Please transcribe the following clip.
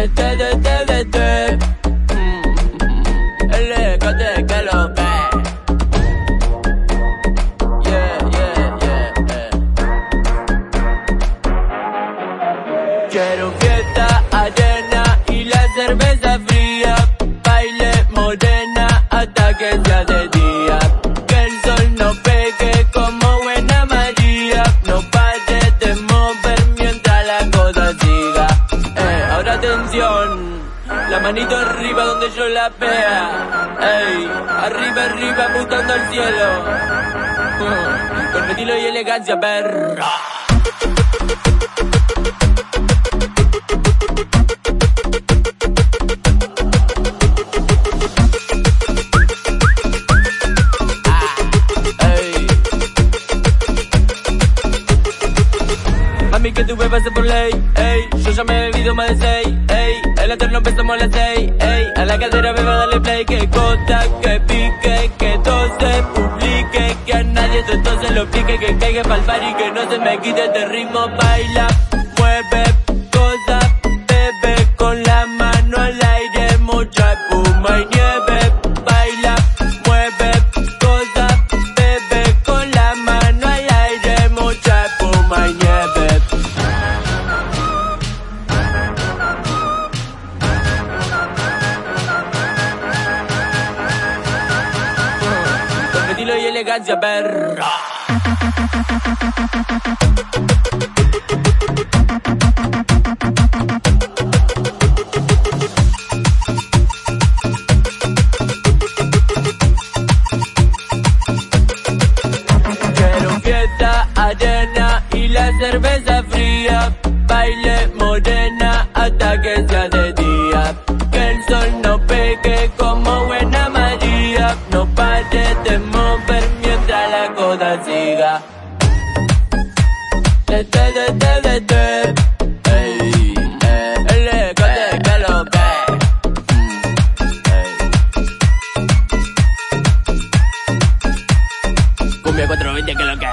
De, de, de, de, de. Mm, El escote que lo que. Yeah, yeah, yeah, yeah. Quiero fiesta, La manito arriba donde yo la vea. Ey, arriba, arriba, apuntando al cielo. Mm, Con estilo y elegancia, perra. Ey. Mami, que tu bebé pase por ley, ey. Yo ya me he bebido más de seis, ey. El eterno empezamos a las seis, ey. A la cadera beba dale play, que cota, que pique, que todo se publique, que a nadie se lo pique, que caiga pa'l y que no se me quite este ritmo, baila, mueve, elegancia, perra. Cerveza fría. Baile morena hasta que sea de día. Que el sol no de, de. Ey, eh, el escote que lo que. Mm, ey. Cumbia 420 que lo que.